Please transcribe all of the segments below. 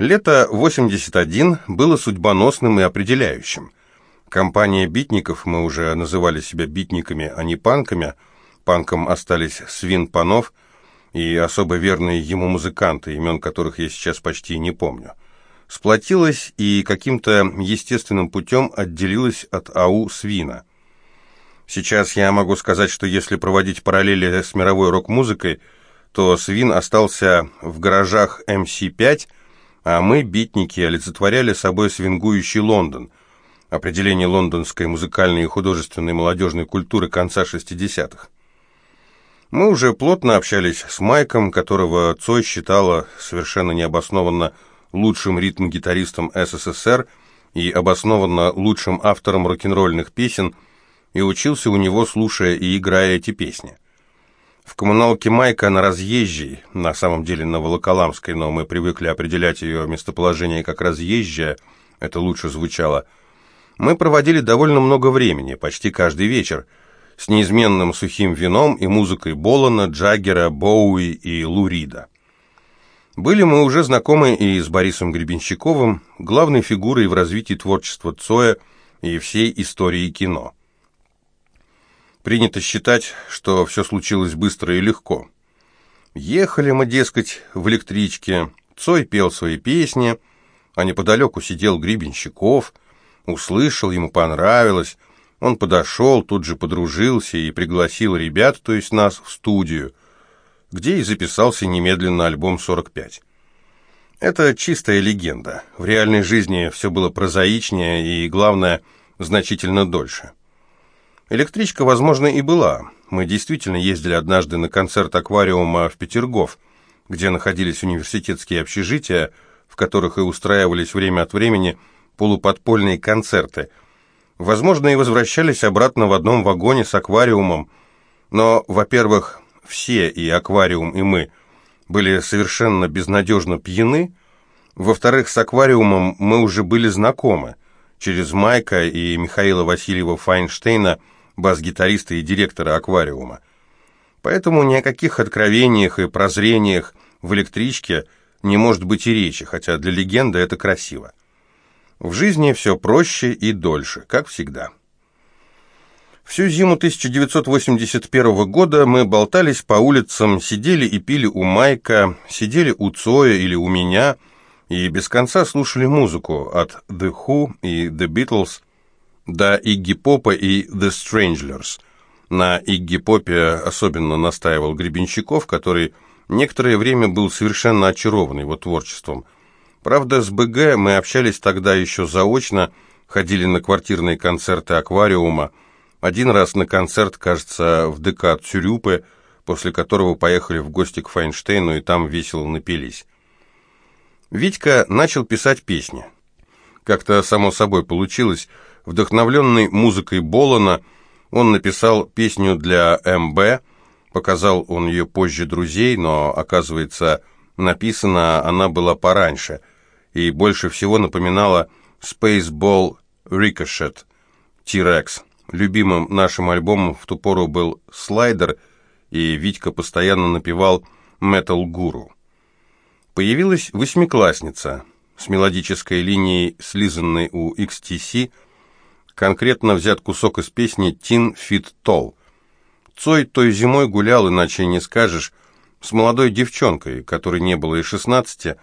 Лето 81 было судьбоносным и определяющим. Компания битников, мы уже называли себя битниками, а не панками, панком остались Свин Панов и особо верные ему музыканты, имен которых я сейчас почти не помню, сплотилась и каким-то естественным путем отделилась от АУ Свина. Сейчас я могу сказать, что если проводить параллели с мировой рок-музыкой, то Свин остался в гаражах МС-5, а мы, битники, олицетворяли собой свингующий Лондон, определение лондонской музыкальной и художественной молодежной культуры конца 60-х. Мы уже плотно общались с Майком, которого Цой считала совершенно необоснованно лучшим ритм-гитаристом СССР и обоснованно лучшим автором рок-н-ролльных песен, и учился у него, слушая и играя эти песни. В коммуналке Майка на разъезжей, на самом деле на Волоколамской, но мы привыкли определять ее местоположение как разъезжая, это лучше звучало, мы проводили довольно много времени, почти каждый вечер, с неизменным сухим вином и музыкой Болана, Джаггера, Боуи и Лурида. Были мы уже знакомы и с Борисом Гребенщиковым, главной фигурой в развитии творчества Цоя и всей истории кино. Принято считать, что все случилось быстро и легко. Ехали мы, дескать, в электричке, Цой пел свои песни, а неподалеку сидел Гребенщиков, услышал, ему понравилось, он подошел, тут же подружился и пригласил ребят, то есть нас, в студию, где и записался немедленно альбом «45». Это чистая легенда. В реальной жизни все было прозаичнее и, главное, значительно дольше. Электричка, возможно, и была. Мы действительно ездили однажды на концерт аквариума в Петергоф, где находились университетские общежития, в которых и устраивались время от времени полуподпольные концерты. Возможно, и возвращались обратно в одном вагоне с аквариумом. Но, во-первых, все, и аквариум, и мы, были совершенно безнадежно пьяны. Во-вторых, с аквариумом мы уже были знакомы. Через Майка и Михаила Васильева Файнштейна – бас-гитариста и директора аквариума. Поэтому ни о каких откровениях и прозрениях в электричке не может быть и речи, хотя для легенды это красиво. В жизни все проще и дольше, как всегда. Всю зиму 1981 года мы болтались по улицам, сидели и пили у Майка, сидели у Цоя или у меня, и без конца слушали музыку от The Who и The Beatles – до Игги Попа и The Stranglers. На Игги Попе особенно настаивал Гребенщиков, который некоторое время был совершенно очарован его творчеством. Правда, с БГ мы общались тогда еще заочно, ходили на квартирные концерты аквариума. Один раз на концерт, кажется, в ДК Цюрюпе, после которого поехали в гости к Файнштейну и там весело напились. Витька начал писать песни. Как-то само собой получилось – Вдохновленный музыкой Болана, он написал песню для МБ, показал он ее позже друзей, но, оказывается, написана она была пораньше и больше всего напоминала Spaceball Ricochet T-Rex. Любимым нашим альбомом в ту пору был «Слайдер», и Витька постоянно напевал «Metal Guru». Появилась восьмиклассница с мелодической линией, слизанной у XTC, Конкретно взят кусок из песни «Тин Фит Тол». Цой той зимой гулял, иначе не скажешь, с молодой девчонкой, которой не было и шестнадцати,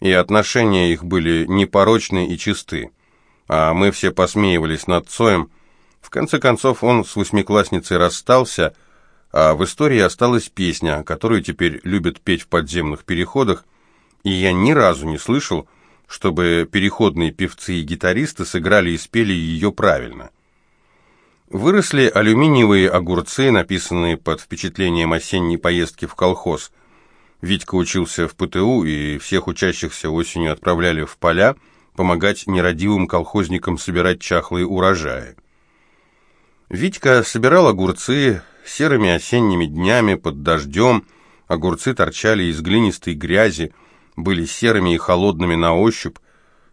и отношения их были непорочны и чисты. А мы все посмеивались над Цоем. В конце концов он с восьмиклассницей расстался, а в истории осталась песня, которую теперь любят петь в подземных переходах, и я ни разу не слышал, чтобы переходные певцы и гитаристы сыграли и спели ее правильно. Выросли алюминиевые огурцы, написанные под впечатлением осенней поездки в колхоз. Витька учился в ПТУ, и всех учащихся осенью отправляли в поля помогать нерадивым колхозникам собирать чахлые урожаи. Витька собирал огурцы серыми осенними днями под дождем, огурцы торчали из глинистой грязи, были серыми и холодными на ощупь,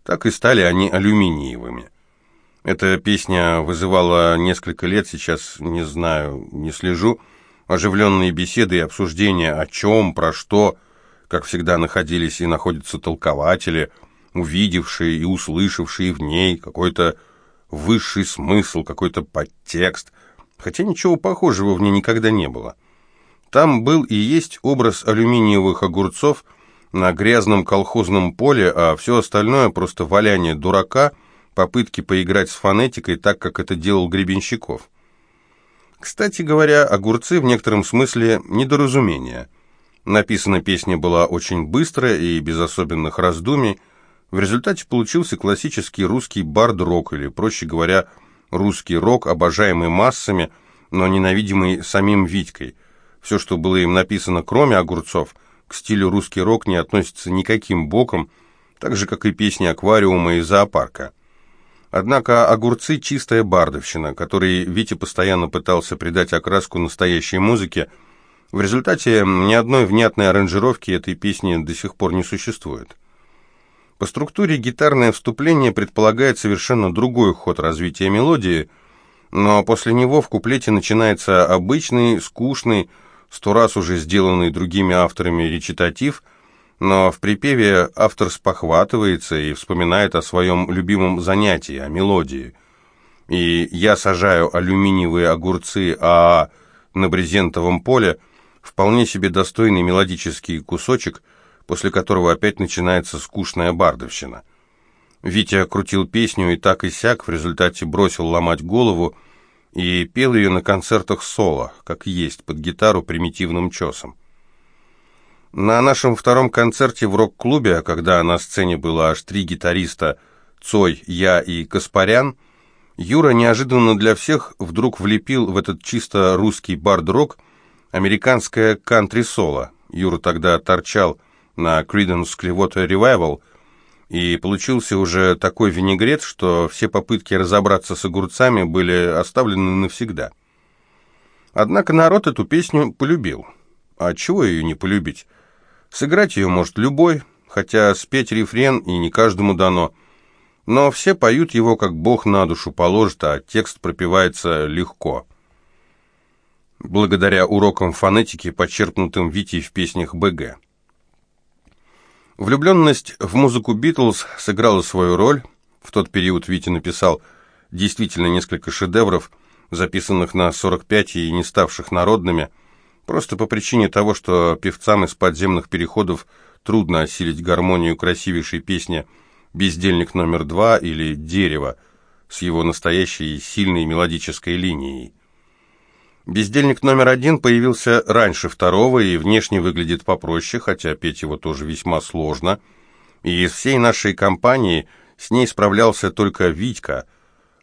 так и стали они алюминиевыми. Эта песня вызывала несколько лет, сейчас не знаю, не слежу, оживленные беседы и обсуждения о чем, про что, как всегда находились и находятся толкователи, увидевший и услышавший в ней какой-то высший смысл, какой-то подтекст, хотя ничего похожего в ней никогда не было. Там был и есть образ алюминиевых огурцов на грязном колхозном поле, а все остальное просто валяние дурака, попытки поиграть с фонетикой так, как это делал Гребенщиков. Кстати говоря, огурцы в некотором смысле недоразумение. Написана песня была очень быстро и без особенных раздумий, в результате получился классический русский бард-рок, или, проще говоря, русский рок, обожаемый массами, но ненавидимый самим Витькой. Все, что было им написано, кроме огурцов, к стилю русский рок не относится никаким боком, так же, как и песни аквариума и зоопарка. Однако огурцы – чистая бардовщина, которой Витя постоянно пытался придать окраску настоящей музыке. В результате ни одной внятной аранжировки этой песни до сих пор не существует. По структуре гитарное вступление предполагает совершенно другой ход развития мелодии, но после него в куплете начинается обычный, скучный, сто раз уже сделанный другими авторами речитатив, но в припеве автор спохватывается и вспоминает о своем любимом занятии, о мелодии. И «Я сажаю алюминиевые огурцы, а на брезентовом поле» вполне себе достойный мелодический кусочек – после которого опять начинается скучная бардовщина. Витя крутил песню и так и сяк, в результате бросил ломать голову и пел ее на концертах соло, как есть, под гитару примитивным чесом. На нашем втором концерте в рок-клубе, когда на сцене было аж три гитариста, Цой, я и Каспарян, Юра неожиданно для всех вдруг влепил в этот чисто русский бард-рок американское кантри-соло. Юра тогда торчал на Creedence Clearwater Revival, и получился уже такой винегрет, что все попытки разобраться с огурцами были оставлены навсегда. Однако народ эту песню полюбил. А чего ее не полюбить? Сыграть ее может любой, хотя спеть рефрен и не каждому дано. Но все поют его, как Бог на душу положит, а текст пропевается легко. Благодаря урокам фонетики, подчеркнутым Витей в песнях БГ. Влюбленность в музыку Битлз сыграла свою роль. В тот период Витя написал действительно несколько шедевров, записанных на 45 и не ставших народными, просто по причине того, что певцам из подземных переходов трудно осилить гармонию красивейшей песни «Бездельник номер два» или «Дерево» с его настоящей сильной мелодической линией. Бездельник номер один появился раньше второго и внешне выглядит попроще, хотя петь его тоже весьма сложно. И из всей нашей компании с ней справлялся только Витька,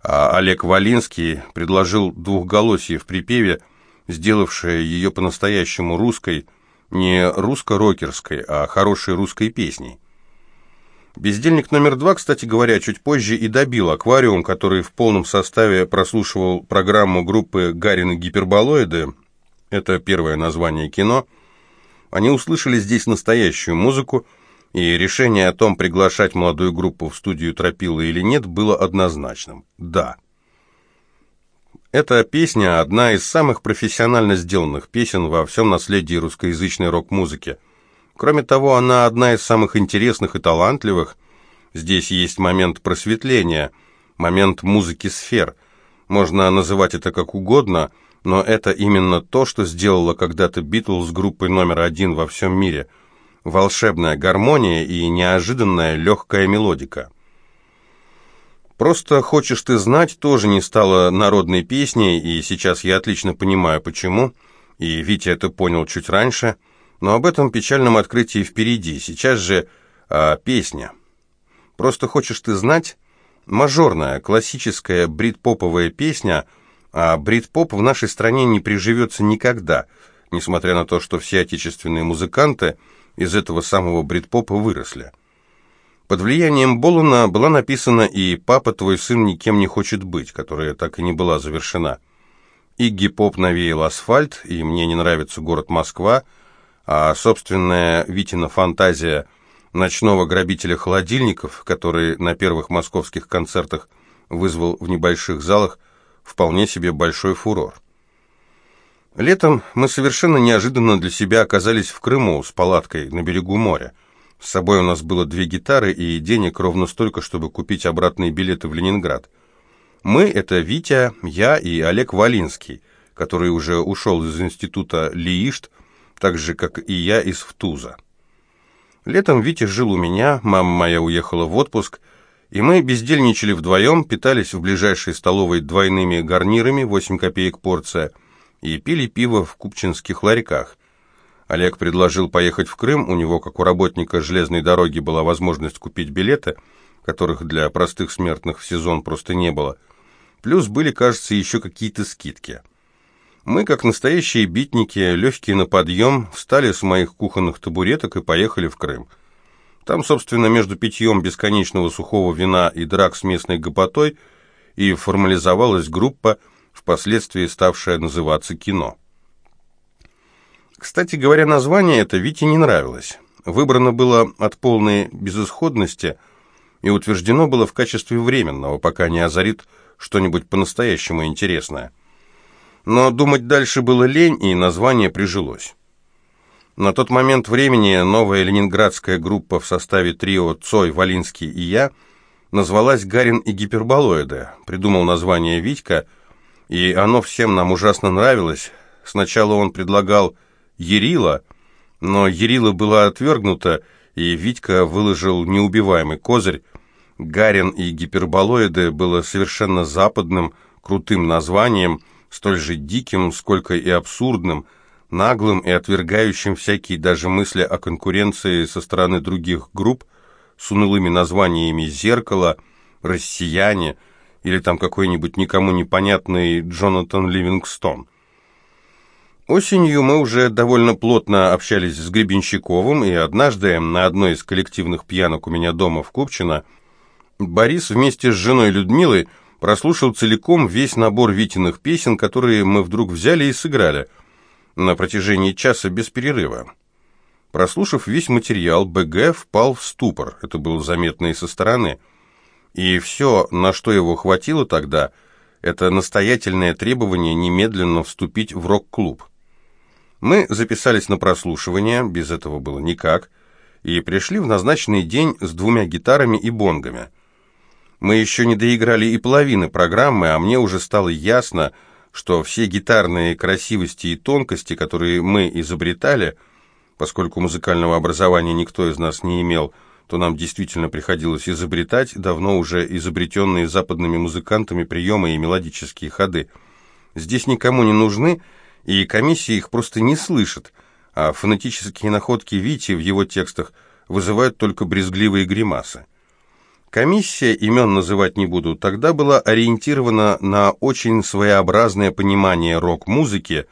а Олег Валинский предложил двухголосие в припеве, сделавшее ее по-настоящему русской, не русско-рокерской, а хорошей русской песней. Бездельник номер два, кстати говоря, чуть позже и добил «Аквариум», который в полном составе прослушивал программу группы «Гарины гиперболоиды». Это первое название кино. Они услышали здесь настоящую музыку, и решение о том, приглашать молодую группу в студию Тропила или нет, было однозначным. Да. Эта песня – одна из самых профессионально сделанных песен во всем наследии русскоязычной рок-музыки – Кроме того, она одна из самых интересных и талантливых. Здесь есть момент просветления, момент музыки сфер. Можно называть это как угодно, но это именно то, что сделала когда-то Битлз группой номер один во всем мире. Волшебная гармония и неожиданная легкая мелодика. «Просто хочешь ты знать» тоже не стала народной песней, и сейчас я отлично понимаю, почему, и Витя это понял чуть раньше – но об этом печальном открытии впереди. Сейчас же а, песня. Просто хочешь ты знать? Мажорная, классическая брит-поповая песня, а брит-поп в нашей стране не приживется никогда, несмотря на то, что все отечественные музыканты из этого самого брит-попа выросли. Под влиянием Болана была написана и «Папа, твой сын никем не хочет быть», которая так и не была завершена. Игги Поп навеял асфальт, и «Мне не нравится город Москва», а собственная Витина фантазия ночного грабителя холодильников, который на первых московских концертах вызвал в небольших залах вполне себе большой фурор. Летом мы совершенно неожиданно для себя оказались в Крыму с палаткой на берегу моря. С собой у нас было две гитары и денег ровно столько, чтобы купить обратные билеты в Ленинград. Мы — это Витя, я и Олег Валинский, который уже ушел из института Лиишт, так же, как и я из ВТУЗа. Летом Витя жил у меня, мама моя уехала в отпуск, и мы бездельничали вдвоем, питались в ближайшей столовой двойными гарнирами, 8 копеек порция, и пили пиво в купчинских ларьках. Олег предложил поехать в Крым, у него, как у работника железной дороги, была возможность купить билеты, которых для простых смертных в сезон просто не было. Плюс были, кажется, еще какие-то скидки. Мы, как настоящие битники, легкие на подъем, встали с моих кухонных табуреток и поехали в Крым. Там, собственно, между питьем бесконечного сухого вина и драк с местной гопотой и формализовалась группа, впоследствии ставшая называться «Кино». Кстати говоря, название это Вите не нравилось. Выбрано было от полной безысходности и утверждено было в качестве временного, пока не озарит что-нибудь по-настоящему интересное. Но думать дальше было лень, и название прижилось. На тот момент времени новая ленинградская группа в составе трио Цой, Валинский и я назвалась «Гарин и гиперболоиды». Придумал название Витька, и оно всем нам ужасно нравилось. Сначала он предлагал Ерила, но Ерила была отвергнута, и Витька выложил неубиваемый козырь. Гарин и гиперболоиды было совершенно западным, крутым названием – столь же диким, сколько и абсурдным, наглым и отвергающим всякие даже мысли о конкуренции со стороны других групп с унылыми названиями «Зеркало», «Россияне» или там какой-нибудь никому непонятный Джонатан Ливингстон. Осенью мы уже довольно плотно общались с Гребенщиковым, и однажды на одной из коллективных пьянок у меня дома в Купчино Борис вместе с женой Людмилой прослушал целиком весь набор Витиных песен, которые мы вдруг взяли и сыграли на протяжении часа без перерыва. Прослушав весь материал, БГ впал в ступор, это было заметно и со стороны. И все, на что его хватило тогда, это настоятельное требование немедленно вступить в рок-клуб. Мы записались на прослушивание, без этого было никак, и пришли в назначенный день с двумя гитарами и бонгами. Мы еще не доиграли и половины программы, а мне уже стало ясно, что все гитарные красивости и тонкости, которые мы изобретали, поскольку музыкального образования никто из нас не имел, то нам действительно приходилось изобретать давно уже изобретенные западными музыкантами приемы и мелодические ходы. Здесь никому не нужны, и комиссия их просто не слышит, а фонетические находки Вити в его текстах вызывают только брезгливые гримасы. Комиссия, имен называть не буду, тогда была ориентирована на очень своеобразное понимание рок-музыки,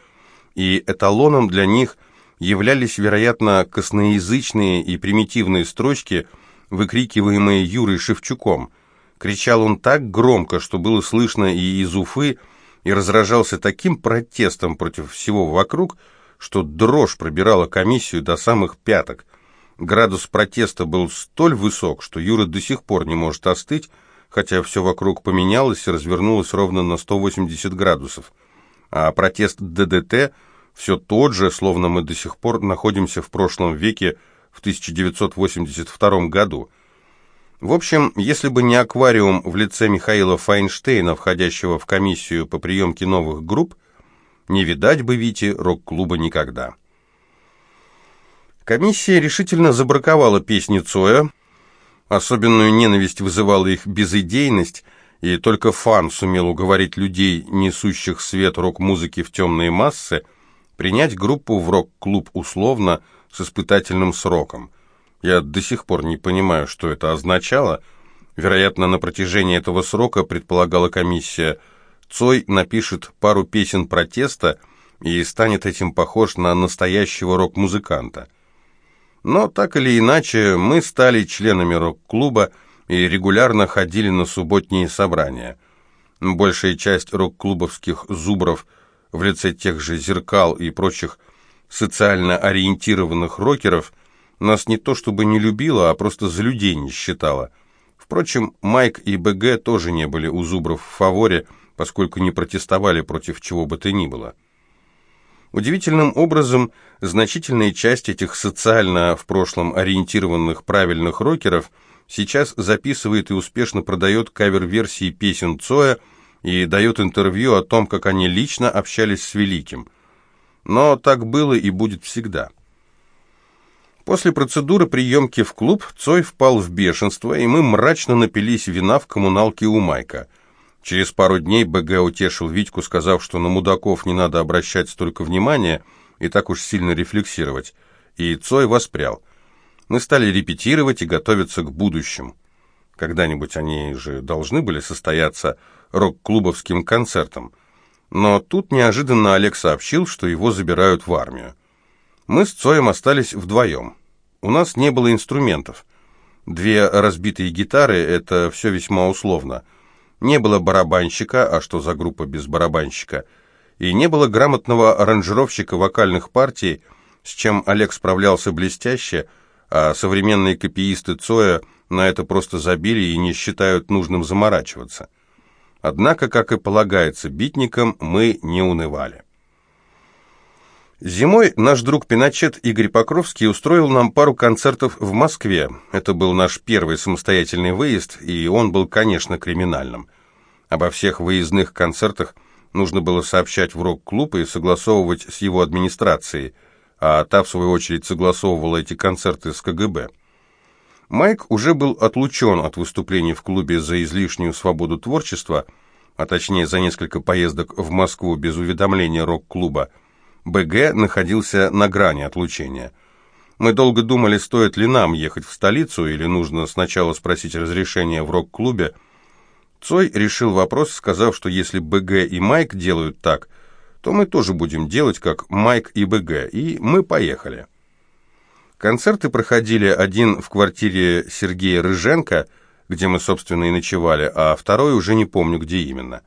и эталоном для них являлись, вероятно, косноязычные и примитивные строчки, выкрикиваемые Юрой Шевчуком. Кричал он так громко, что было слышно и из Уфы, и разражался таким протестом против всего вокруг, что дрожь пробирала комиссию до самых пяток. Градус протеста был столь высок, что Юра до сих пор не может остыть, хотя все вокруг поменялось и развернулось ровно на 180 градусов. А протест ДДТ все тот же, словно мы до сих пор находимся в прошлом веке, в 1982 году. В общем, если бы не аквариум в лице Михаила Файнштейна, входящего в комиссию по приемке новых групп, не видать бы Вити рок-клуба никогда. Комиссия решительно забраковала песни Цоя. Особенную ненависть вызывала их безыдейность, и только фан сумел уговорить людей, несущих свет рок-музыки в темные массы, принять группу в рок-клуб условно с испытательным сроком. Я до сих пор не понимаю, что это означало. Вероятно, на протяжении этого срока, предполагала комиссия, Цой напишет пару песен протеста и станет этим похож на настоящего рок-музыканта. Но так или иначе, мы стали членами рок-клуба и регулярно ходили на субботние собрания. Большая часть рок-клубовских зубров в лице тех же «Зеркал» и прочих социально ориентированных рокеров нас не то чтобы не любила, а просто за людей не считала. Впрочем, Майк и БГ тоже не были у зубров в фаворе, поскольку не протестовали против чего бы то ни было. Удивительным образом, значительная часть этих социально в прошлом ориентированных правильных рокеров сейчас записывает и успешно продает кавер-версии песен Цоя и дает интервью о том, как они лично общались с Великим. Но так было и будет всегда. После процедуры приемки в клуб Цой впал в бешенство, и мы мрачно напились вина в коммуналке у Майка. Через пару дней БГ утешил Витьку, сказав, что на мудаков не надо обращать столько внимания и так уж сильно рефлексировать. И Цой воспрял. Мы стали репетировать и готовиться к будущему. Когда-нибудь они же должны были состояться рок-клубовским концертом. Но тут неожиданно Олег сообщил, что его забирают в армию. Мы с Цоем остались вдвоем. У нас не было инструментов. Две разбитые гитары — это все весьма условно. Не было барабанщика, а что за группа без барабанщика? И не было грамотного аранжировщика вокальных партий, с чем Олег справлялся блестяще, а современные копиисты Цоя на это просто забили и не считают нужным заморачиваться. Однако, как и полагается битникам, мы не унывали. Зимой наш друг Пиночет Игорь Покровский устроил нам пару концертов в Москве. Это был наш первый самостоятельный выезд, и он был, конечно, криминальным. Обо всех выездных концертах нужно было сообщать в рок-клуб и согласовывать с его администрацией, а та, в свою очередь, согласовывала эти концерты с КГБ. Майк уже был отлучен от выступлений в клубе за излишнюю свободу творчества, а точнее за несколько поездок в Москву без уведомления рок-клуба, БГ находился на грани отлучения. Мы долго думали, стоит ли нам ехать в столицу, или нужно сначала спросить разрешение в рок-клубе. Цой решил вопрос, сказав, что если БГ и Майк делают так, то мы тоже будем делать, как Майк и БГ, и мы поехали. Концерты проходили один в квартире Сергея Рыженко, где мы, собственно, и ночевали, а второй уже не помню, где именно.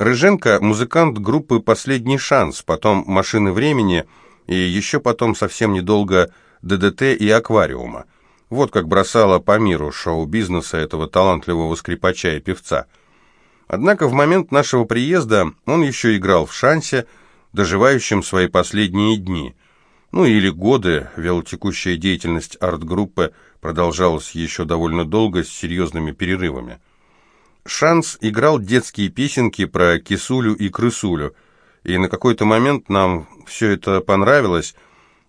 Рыженко – музыкант группы «Последний шанс», потом «Машины времени» и еще потом совсем недолго «ДДТ» и «Аквариума». Вот как бросало по миру шоу-бизнеса этого талантливого скрипача и певца. Однако в момент нашего приезда он еще играл в «Шансе», доживающем свои последние дни. Ну или годы, велотекущая деятельность арт-группы продолжалась еще довольно долго с серьезными перерывами. Шанс играл детские песенки про кисулю и крысулю, и на какой-то момент нам все это понравилось,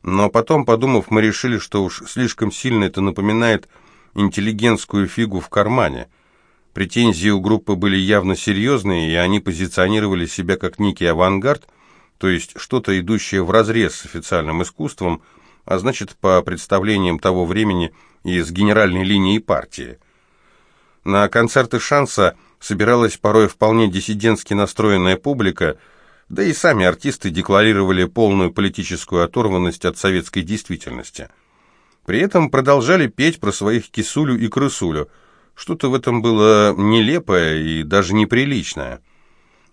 но потом, подумав, мы решили, что уж слишком сильно это напоминает интеллигентскую фигу в кармане. Претензии у группы были явно серьезные, и они позиционировали себя как некий авангард, то есть что-то идущее вразрез с официальным искусством, а значит, по представлениям того времени и с генеральной линией партии – на концерты «Шанса» собиралась порой вполне диссидентски настроенная публика, да и сами артисты декларировали полную политическую оторванность от советской действительности. При этом продолжали петь про своих кисулю и крысулю. Что-то в этом было нелепое и даже неприличное.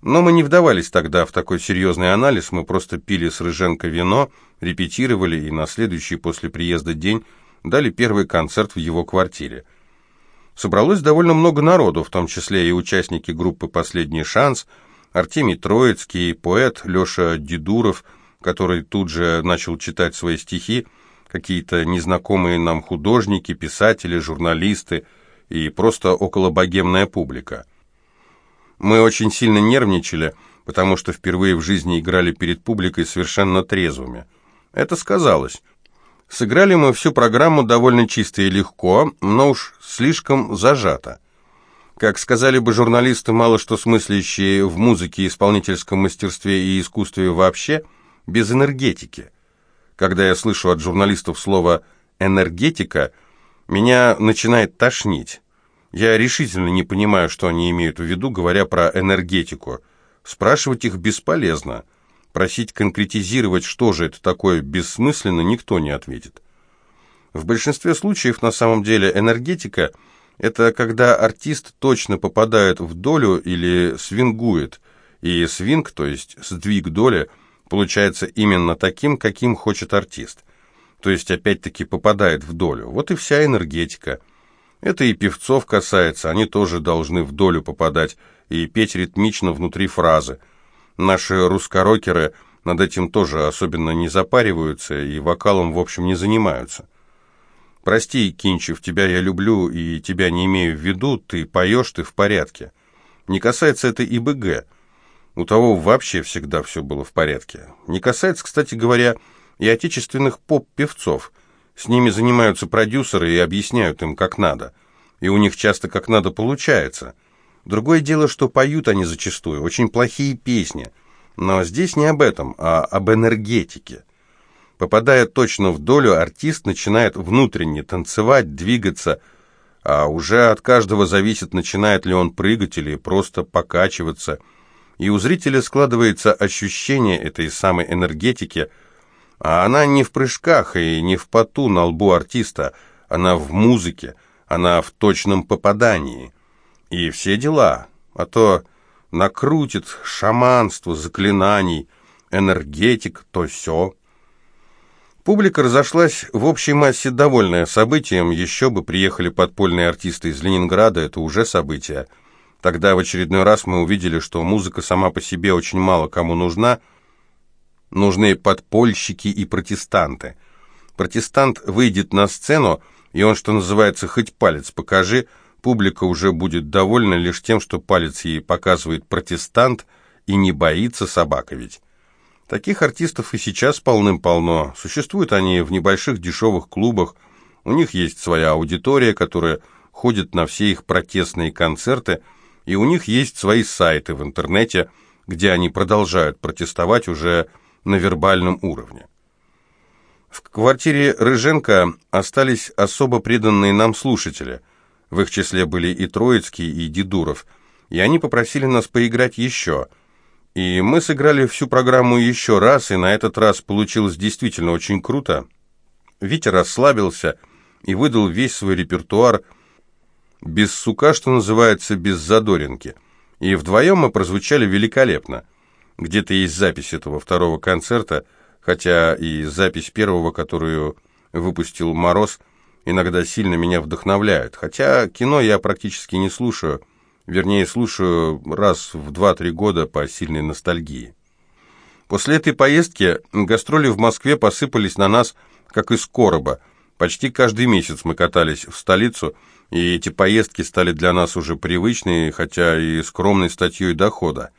Но мы не вдавались тогда в такой серьезный анализ, мы просто пили с Рыженко вино, репетировали и на следующий после приезда день дали первый концерт в его квартире – собралось довольно много народу, в том числе и участники группы «Последний шанс», Артемий Троицкий, поэт Леша Дедуров, который тут же начал читать свои стихи, какие-то незнакомые нам художники, писатели, журналисты и просто околобогемная публика. Мы очень сильно нервничали, потому что впервые в жизни играли перед публикой совершенно трезвыми. Это сказалось. Сыграли мы всю программу довольно чисто и легко, но уж слишком зажато. Как сказали бы журналисты, мало что смыслящие в музыке, исполнительском мастерстве и искусстве вообще, без энергетики. Когда я слышу от журналистов слово «энергетика», меня начинает тошнить. Я решительно не понимаю, что они имеют в виду, говоря про энергетику. Спрашивать их бесполезно – Просить конкретизировать, что же это такое бессмысленно, никто не ответит. В большинстве случаев на самом деле энергетика – это когда артист точно попадает в долю или свингует, и свинг, то есть сдвиг доли, получается именно таким, каким хочет артист. То есть опять-таки попадает в долю. Вот и вся энергетика. Это и певцов касается, они тоже должны в долю попадать и петь ритмично внутри фразы – Наши русскорокеры над этим тоже особенно не запариваются и вокалом, в общем, не занимаются. Прости, Кинчев, тебя я люблю и тебя не имею в виду, ты поешь, ты в порядке. Не касается это и БГ. У того вообще всегда все было в порядке. Не касается, кстати говоря, и отечественных поп-певцов. С ними занимаются продюсеры и объясняют им, как надо. И у них часто как надо получается. Другое дело, что поют они зачастую очень плохие песни. Но здесь не об этом, а об энергетике. Попадая точно в долю, артист начинает внутренне танцевать, двигаться, а уже от каждого зависит, начинает ли он прыгать или просто покачиваться. И у зрителя складывается ощущение этой самой энергетики – а она не в прыжках и не в поту на лбу артиста, она в музыке, она в точном попадании. И все дела, а то накрутит шаманство, заклинаний, энергетик, то все. Публика разошлась в общей массе довольная событием, еще бы приехали подпольные артисты из Ленинграда, это уже событие. Тогда в очередной раз мы увидели, что музыка сама по себе очень мало кому нужна, Нужны подпольщики и протестанты. Протестант выйдет на сцену, и он, что называется, хоть палец покажи, публика уже будет довольна лишь тем, что палец ей показывает протестант, и не боится собака ведь. Таких артистов и сейчас полным-полно. Существуют они в небольших дешевых клубах, у них есть своя аудитория, которая ходит на все их протестные концерты, и у них есть свои сайты в интернете, где они продолжают протестовать уже на вербальном уровне. В квартире Рыженко остались особо преданные нам слушатели. В их числе были и Троицкий, и Дедуров. И они попросили нас поиграть еще. И мы сыграли всю программу еще раз, и на этот раз получилось действительно очень круто. Витя расслабился и выдал весь свой репертуар без сука, что называется, без задоринки. И вдвоем мы прозвучали великолепно. Где-то есть запись этого второго концерта, хотя и запись первого, которую выпустил Мороз, иногда сильно меня вдохновляет. Хотя кино я практически не слушаю, вернее, слушаю раз в два-три года по сильной ностальгии. После этой поездки гастроли в Москве посыпались на нас, как из короба. Почти каждый месяц мы катались в столицу, и эти поездки стали для нас уже привычные, хотя и скромной статьей дохода.